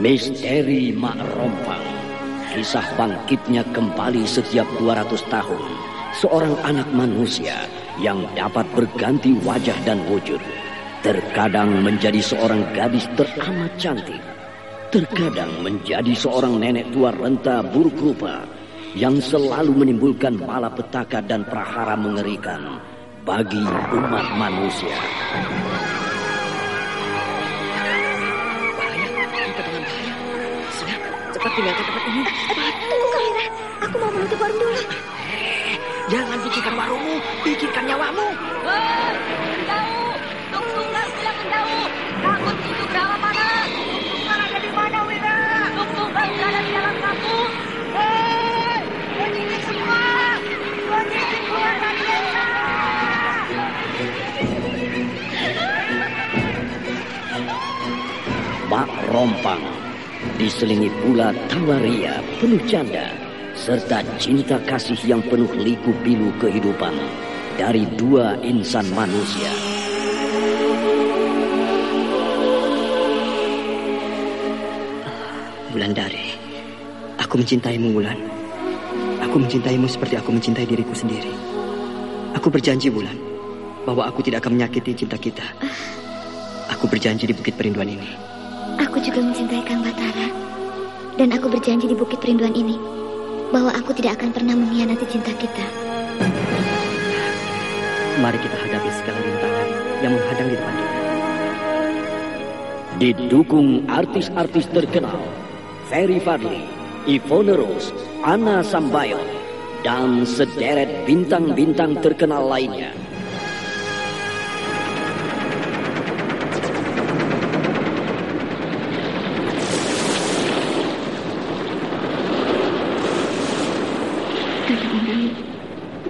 Misteri Mak Rompang. Kisah bangkitnya kembali setiap 200 tahun. Seorang anak manusia yang dapat berganti wajah dan wujud. Terkadang menjadi seorang gadis teramat cantik. Terkadang menjadi seorang nenek tua renta buruk rupa Yang selalu menimbulkan malapetaka dan prahara mengerikan Bagi umat manusia Cepat tinggalkan tempat ini. Tunggu Kamira, aku mau menutup warung dulu. Jangan pikirkan warungmu, pikirkan nyawamu. Jauh, tungtunglah silakan jauh. Takut itu ke arah mana? Tungtunglah ada di mana, Wira? Tungtunglah ada di dalam kampung. Hei, berdiri semua. Berdiri keluar dari desa. Mak Rompang diselingi pula tawaria penuh canda serta cinta kasih yang penuh liku pilu kehidupan dari dua insan manusia. Wulandari, aku mencintaimu Wulan. Aku mencintaimu seperti aku mencintai diriku sendiri. Aku berjanji Wulan bahwa aku tidak akan menyakiti cinta kita. Aku berjanji di Bukit Perinduan ini. Aku juga mencintai Kang Batara. Dan aku berjanji di Bukit Perinduan ini bahwa aku tidak akan pernah mengkhianati cinta kita. Mari kita hadapi segala rintangan yang menghadang di depan kita. Didukung artis-artis terkenal Ferry Fadli, Ivone Rose, Anna Sambayon, dan sederet bintang-bintang terkenal lainnya.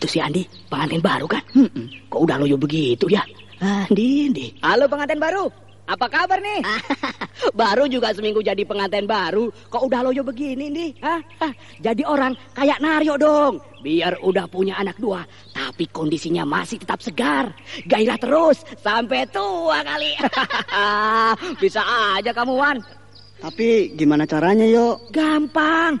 Itu si Andi, pengantin baru kan? Kok udah loyo begitu ya? Andi, Andi. Halo pengantin baru, apa kabar nih? baru juga seminggu jadi pengantin baru. Kok udah loyo begini nih? Hah? Hah, Jadi orang kayak Naryo dong. Biar udah punya anak dua, tapi kondisinya masih tetap segar. Gairah terus sampai tua kali. Bisa aja kamu Wan. Tapi gimana caranya yo? Gampang.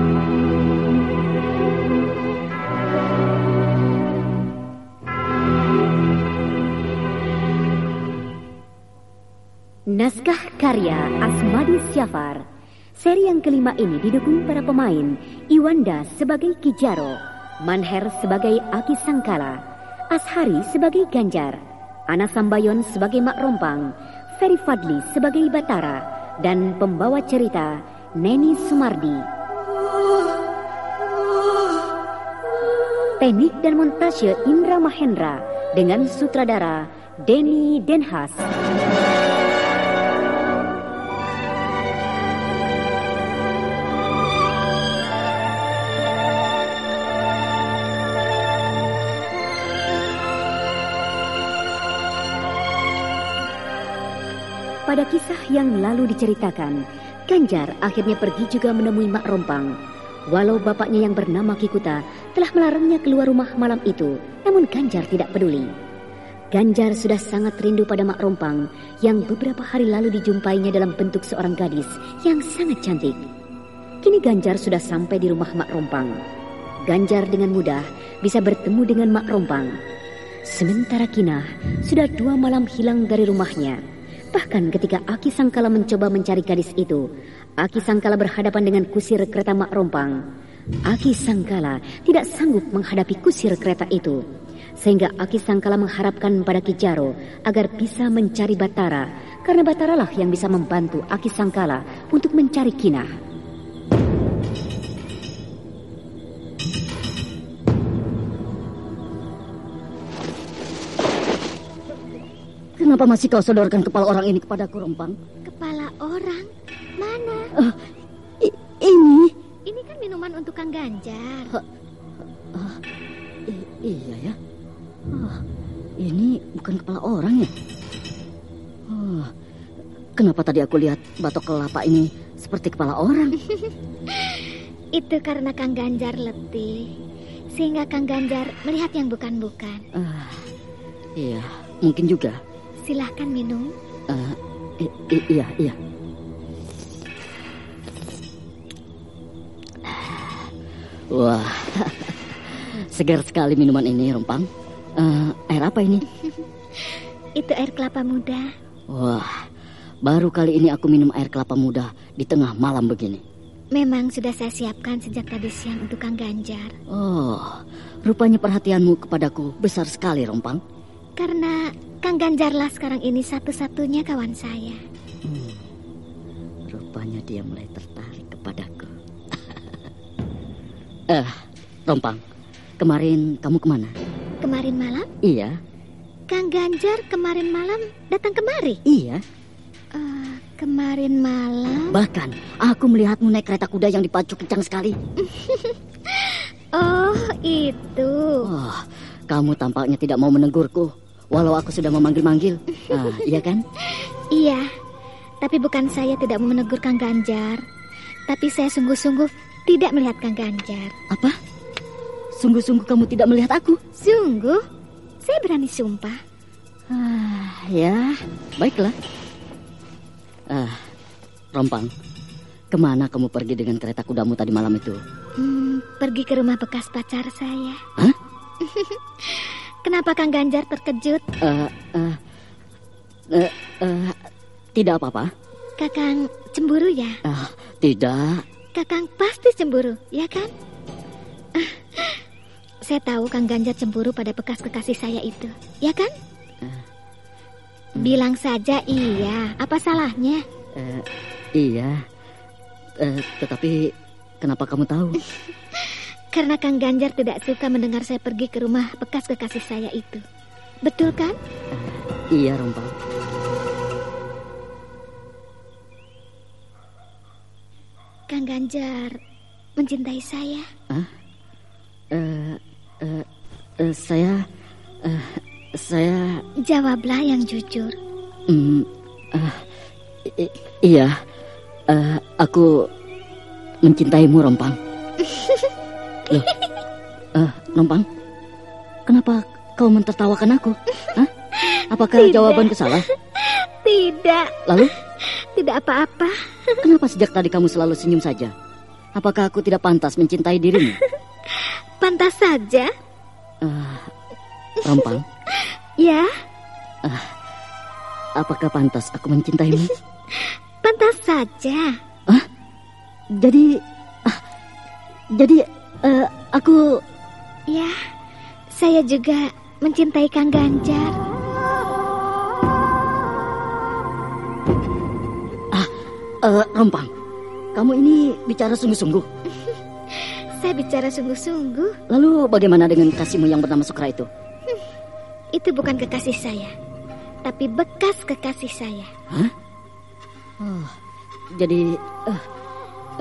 Naskah karya Asmadi Syafar. Seri yang kelima ini didukung para pemain Iwanda sebagai Kijaro, Manher sebagai Aki Sangkala, Ashari sebagai Ganjar, Ana Sambayon sebagai Mak Rompang, Ferry Fadli sebagai Batara, dan pembawa cerita Neni Sumardi. Teknik dan montase Indra Mahendra dengan sutradara Denny Denhas. Pada kisah yang lalu diceritakan, Ganjar akhirnya pergi juga menemui Mak Rompang. Walau bapaknya yang bernama Kikuta telah melarangnya keluar rumah malam itu, namun Ganjar tidak peduli. Ganjar sudah sangat rindu pada Mak Rompang yang beberapa hari lalu dijumpainya dalam bentuk seorang gadis yang sangat cantik. Kini Ganjar sudah sampai di rumah Mak Rompang. Ganjar dengan mudah bisa bertemu dengan Mak Rompang. Sementara Kinah sudah dua malam hilang dari rumahnya. Bahkan ketika Aki Sangkala mencoba mencari gadis itu, Aki Sangkala berhadapan dengan kusir kereta Mak Rompang. Aki Sangkala tidak sanggup menghadapi kusir kereta itu. Sehingga Aki Sangkala mengharapkan pada Kijaro agar bisa mencari Batara, karena Batara lah yang bisa membantu Aki Sangkala untuk mencari Kinah. Kenapa masih kau sodorkan kepala orang ini kepadaku, Rompang? Kepala orang? Mana? Uh, ini? Ini kan minuman untuk Kang Ganjar. Uh, uh, iya ya. Uh, ini bukan kepala orang ya? Uh, kenapa tadi aku lihat batok kelapa ini seperti kepala orang? Itu karena Kang Ganjar letih. Sehingga Kang Ganjar melihat yang bukan-bukan. Uh, iya, mungkin juga. Silahkan minum. Uh, iya, iya. Wah, segar sekali minuman ini, Rompang. Uh, air apa ini? Itu air kelapa muda. Wah, baru kali ini aku minum air kelapa muda di tengah malam begini. Memang sudah saya siapkan sejak tadi siang untuk Kang Ganjar. Oh, rupanya perhatianmu kepadaku besar sekali, Rompang. Karena Kang Ganjarlah sekarang ini satu-satunya kawan saya. Hmm, rupanya dia mulai tertarik kepadaku. eh, Rompang, kemarin kamu ke mana? Kemarin malam? Iya. Kang Ganjar kemarin malam datang kemari? Iya. Uh, kemarin malam? Bahkan aku melihatmu naik kereta kuda yang dipacu kencang sekali. oh, itu. Oh, kamu tampaknya tidak mau menegurku. Walau aku sudah memanggil-manggil. Ah, iya kan? Iya. Tapi bukan saya tidak mau menegur Kang Ganjar. Tapi saya sungguh-sungguh tidak melihat Kang Ganjar. Apa? Sungguh-sungguh kamu tidak melihat aku? Sungguh? Saya berani sumpah. Ah, ya, baiklah. Ah, Rompang, ke mana kamu pergi dengan kereta kudamu tadi malam itu? Hmm, pergi ke rumah bekas pacar saya. Hah? Kenapa Kang Ganjar terkejut? Uh, uh, uh, uh, tidak apa-apa. Kakang cemburu ya? Uh, tidak. Kakang pasti cemburu, ya kan? Uh, saya tahu Kang Ganjar cemburu pada bekas kekasih saya itu, ya kan? Uh, Bilang saja iya, apa salahnya? Uh, iya, uh, tetapi kenapa kamu tahu? Karena Kang Ganjar tidak suka mendengar saya pergi ke rumah bekas kekasih saya itu. Betul kan? Iya, Rompang. Kang Ganjar mencintai saya? Hah? Uh, uh, uh, saya... Uh, saya... Jawablah yang jujur. Um, uh, iya, uh, aku mencintaimu, Rompang. Loh, uh, Nompang, kenapa kau mentertawakan aku? Hah? Apakah Tidak. jawabanku salah? Tidak. Lalu? Tidak apa-apa. Kenapa sejak tadi kamu selalu senyum saja? Apakah aku tidak pantas mencintai dirimu? Pantas saja. Uh, Rompang. ya. Uh, apakah pantas aku mencintaimu? pantas saja. Ah, jadi, uh, jadi Uh, aku... Ya, saya juga mencintai Kang Ganjar. Ah, uh, Rompang, kamu ini bicara sungguh-sungguh. saya bicara sungguh-sungguh. Lalu bagaimana dengan kasihmu yang bernama Sukra itu? itu bukan kekasih saya, tapi bekas kekasih saya. Hah? Oh, jadi... Uh,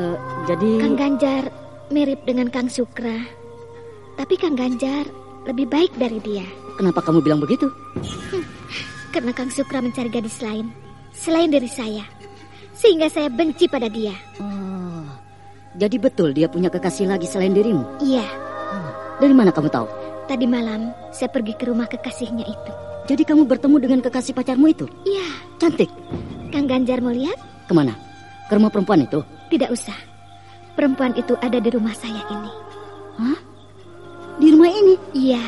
uh, jadi... Kang Ganjar mirip dengan Kang Sukra. Tapi Kang Ganjar lebih baik dari dia. Kenapa kamu bilang begitu? karena Kang Sukra mencari gadis lain. selain dari saya. Sehingga saya benci pada dia. Oh, jadi betul dia punya kekasih lagi selain dirimu? Iya, Dari mana kamu tahu? tadi malam saya pergi ke rumah kekasihnya itu. Jadi kamu bertemu dengan kekasih pacarmu itu? Iya, Cantik. Kang Ganjar mau lihat? Ke mana? Ke rumah perempuan itu? Tidak usah. Perempuan itu ada di rumah saya ini. Hah? Di rumah ini? Iya,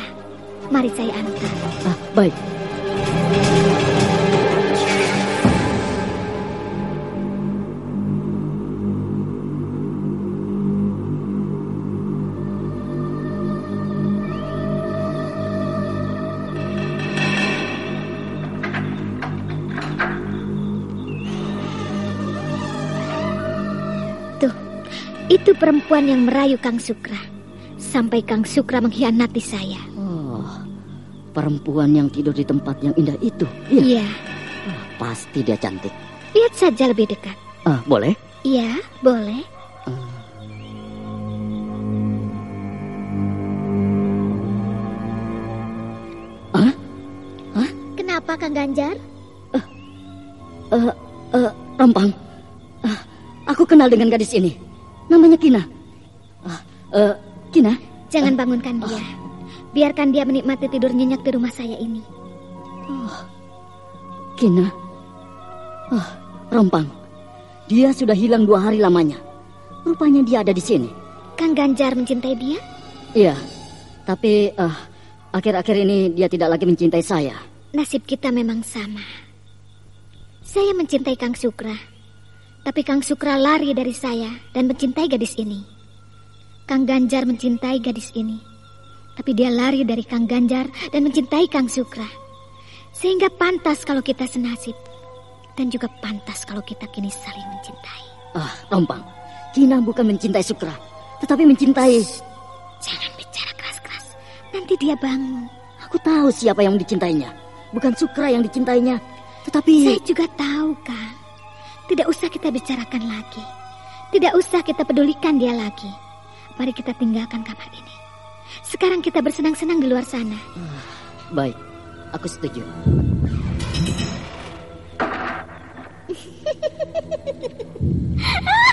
mari saya antar. Ah, baik. Itu perempuan yang merayu Kang Sukra. Sampai Kang Sukra mengkhianati saya. Oh, perempuan yang tidur di tempat yang indah itu. Iya. Iya, Ah, pasti dia cantik. lihat saja lebih dekat. Ah, boleh? Iya, boleh. Hah? Kenapa Kang Ganjar? Eh, eh, Rompang. Ah, aku kenal dengan gadis ini. Namanya Kina. Ah, eh, Kina, Jangan bangunkan dia. Biarkan dia menikmati tidur nyenyak di rumah saya ini. Kina. Ah, Rompang. Dia sudah hilang dua hari lamanya. Rupanya dia ada di sini. Kang Ganjar mencintai dia? Iya, tapi ah, akhir-akhir ini dia tidak lagi mencintai saya. Nasib kita memang sama. Saya mencintai Kang Sukra. Tapi Kang Sukra lari dari saya dan mencintai gadis ini. Kang Ganjar mencintai gadis ini. Tapi dia lari dari Kang Ganjar dan mencintai Kang Sukra. Sehingga pantas kalau kita senasib. Dan juga pantas kalau kita kini saling mencintai. Ah, Rompang. Kina bukan mencintai Sukra, tetapi mencintai. Jangan bicara keras-keras. Nanti dia bangun. Aku tahu siapa yang dicintainya. Bukan Sukra yang dicintainya, tetapi Saya juga tahu, Kang. Tidak usah kita bicarakan lagi. Tidak usah kita pedulikan dia lagi. Mari kita tinggalkan kamar ini. Sekarang kita bersenang-senang di luar sana. baik. Aku setuju. Eh,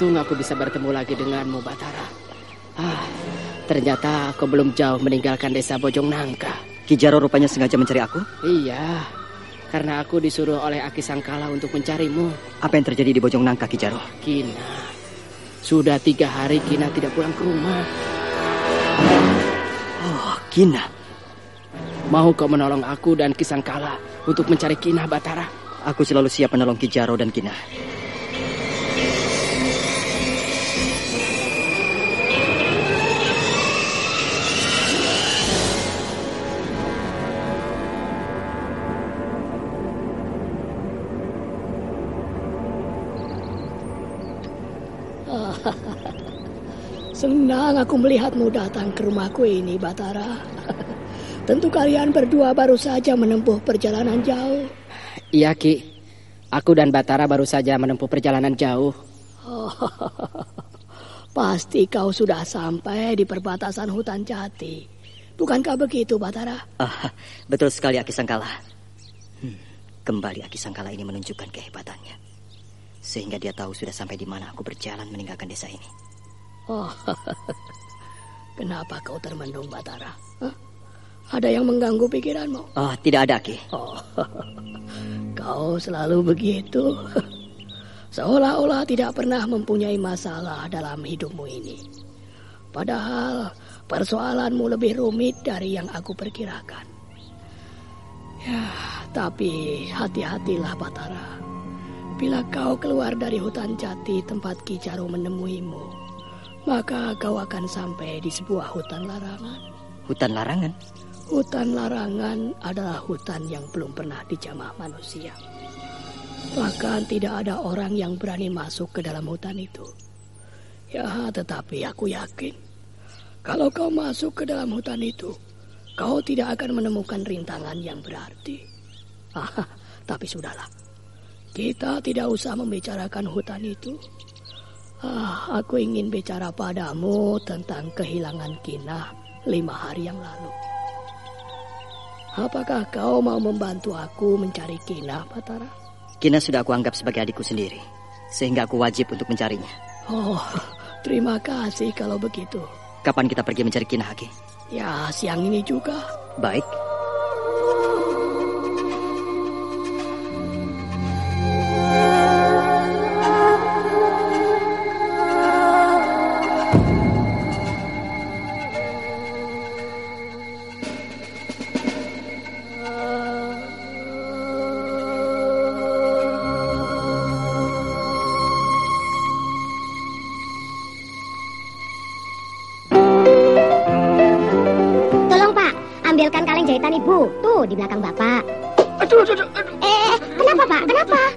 Untung aku bisa bertemu lagi denganmu, Batara. Ah, ternyata aku belum jauh meninggalkan desa Bojong Nangka. Kijaro rupanya sengaja mencari aku. Iya, karena aku disuruh oleh Aki Sangkala untuk mencarimu. Apa yang terjadi di Bojong Nangka, Kijaro? Kina, sudah tiga hari Kina tidak pulang ke rumah. Oh, Kina. Mau kau menolong aku dan Ki Sangkala untuk mencari Kina, Batara? Aku selalu siap menolong Kijaro dan Kina. Senang aku melihatmu datang ke rumahku ini, Batara. Tentu kalian berdua baru saja menempuh perjalanan jauh. Iya, Ki. Aku dan Batara baru saja menempuh perjalanan jauh. Oh, pasti kau sudah sampai di perbatasan hutan jati. Bukankah begitu, Batara? Ah, betul sekali Aki Sangkala. Hmm, kembali Aki Sangkala ini menunjukkan kehebatannya. Sehingga dia tahu sudah sampai di mana aku berjalan meninggalkan desa ini. Oh, kenapa kau termenung, Batara? Hah? Ada yang mengganggu pikiranmu? Oh, tidak ada, Ki. Oh, kau selalu begitu. Seolah-olah tidak pernah mempunyai masalah dalam hidupmu ini. Padahal persoalanmu lebih rumit dari yang aku perkirakan. Ya, tapi hati-hatilah Batara. Bila kau keluar dari hutan jati tempat Kijaro menemuimu, maka kau akan sampai di sebuah hutan larangan. Hutan larangan? Hutan larangan adalah hutan yang belum pernah dijamah manusia. Bahkan tidak ada orang yang berani masuk ke dalam hutan itu. Ya, tetapi aku yakin kalau kau masuk ke dalam hutan itu, kau tidak akan menemukan rintangan yang berarti. Ah, tapi sudahlah. Kita tidak usah membicarakan hutan itu. Ah, aku ingin bicara padamu tentang kehilangan Kinah lima hari yang lalu. Apakah kau mau membantu aku mencari Kinah, Patara? Kina sudah aku anggap sebagai adikku sendiri. Sehingga aku wajib untuk mencarinya. Oh, terima kasih kalau begitu. Kapan kita pergi mencari Kina, Haki? Ya, siang ini juga. Baik.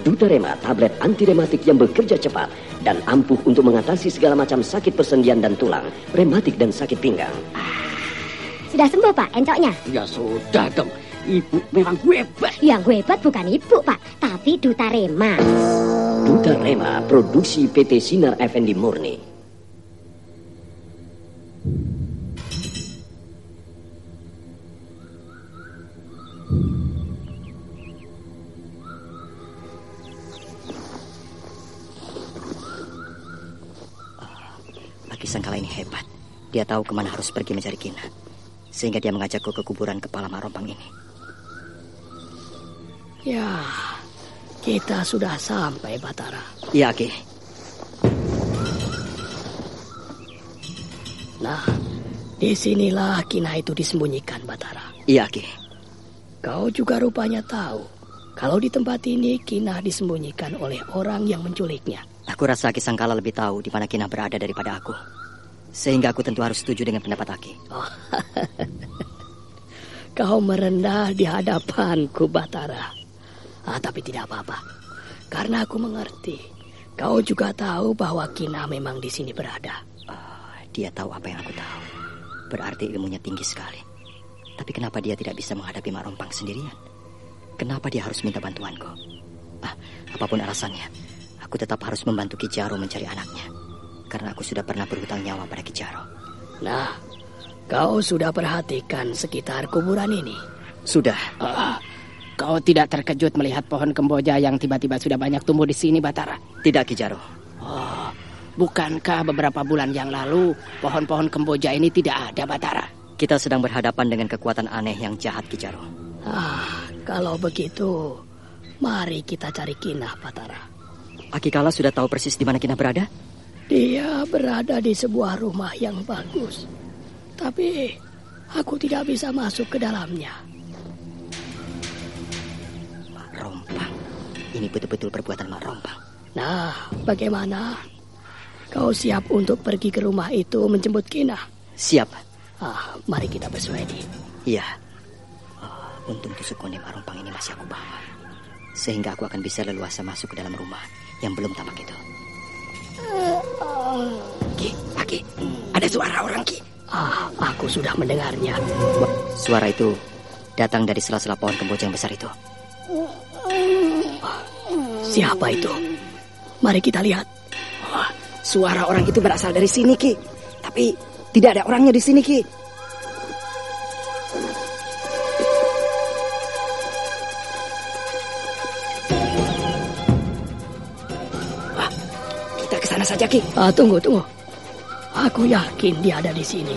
Dutarema, tablet anti rematik yang bekerja cepat dan ampuh untuk mengatasi segala macam sakit persendian dan tulang, rematik dan sakit pinggang. Sudah sembuh Pak encoknya? Ya sudah dong. Ibu memang hebat. Yang hebat bukan Ibu Pak, tapi Dutarema. Dutarema, produksi PT Sinar Effendi Murni. Sangkala ini hebat. Dia tahu ke mana harus pergi mencari Kina. Sehingga dia mengajakku ke kuburan kepala Marompang ini. Ya, kita sudah sampai, Batara. Iya, Aki. Nah, di sinilah Kina itu disembunyikan, Batara. Iya, Aki. Kau juga rupanya tahu kalau di tempat ini Kina disembunyikan oleh orang yang menculiknya. Aku rasa Aki Sangkala lebih tahu di mana Kina berada daripada aku. Sehingga aku tentu harus setuju dengan pendapat Aki. Kau merendah di hadapanku, Batara. Ah, tapi tidak apa-apa. Karena aku mengerti. Kau juga tahu bahwa Kina memang di sini berada. Ah, dia tahu apa yang aku tahu. Berarti ilmunya tinggi sekali. Tapi kenapa dia tidak bisa menghadapi Mak Rompang sendirian? Kenapa dia harus minta bantuanku? Ah, apa pun alasannya, aku tetap harus membantu Kijaro mencari anaknya. Karena aku sudah pernah berhutang nyawa pada Kijaro. Nah, kau sudah perhatikan sekitar kuburan ini. Sudah, Ah, Kau tidak terkejut melihat pohon kemboja yang tiba-tiba sudah banyak tumbuh di sini, Batara? tidak Kijaro. Oh, bukankah beberapa bulan yang lalu pohon-pohon kemboja ini tidak ada, Batara? Kita sedang berhadapan dengan kekuatan aneh yang jahat Kijaro. ah, kalau begitu, mari kita cari Kinah, Batara. Akikala sudah tahu persis di mana Kina berada? Dia berada di sebuah rumah yang bagus. Tapi aku tidak bisa masuk ke dalamnya. ini betul-betul perbuatan Mak Rompang. Nah, bagaimana? Kau siap untuk pergi ke rumah itu menjemput Kina? Siap. Ah, mari kita bersuedi. Iya. Oh, untung tusuk konde Mak Rompang ini masih aku bawa. Sehingga aku akan bisa leluasa masuk ke dalam rumah yang belum tamak itu. Ki, Ki, ada suara orang Ki. Ah, aku sudah mendengarnya. Suara itu datang dari sela-sela pohon kemboja yang besar itu. Siapa itu? Mari kita lihat. Wah, suara orang itu berasal dari sini, Ki. Tapi tidak ada orangnya di sini, Ki. Sana saja, Ki. Ah, tunggu, tunggu. Aku yakin dia ada di sini.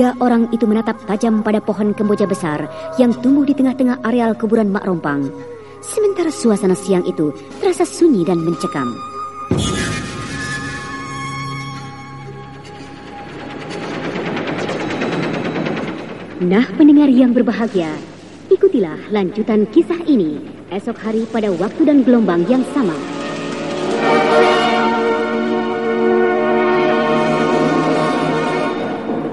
Ketiga orang itu menatap tajam pada pohon kemboja besar yang tumbuh di tengah-tengah areal kuburan Mak Rompang. Sementara suasana siang itu terasa sunyi dan mencekam. Nah, pendengar yang berbahagia, ikutilah lanjutan kisah ini esok hari pada waktu dan gelombang yang sama.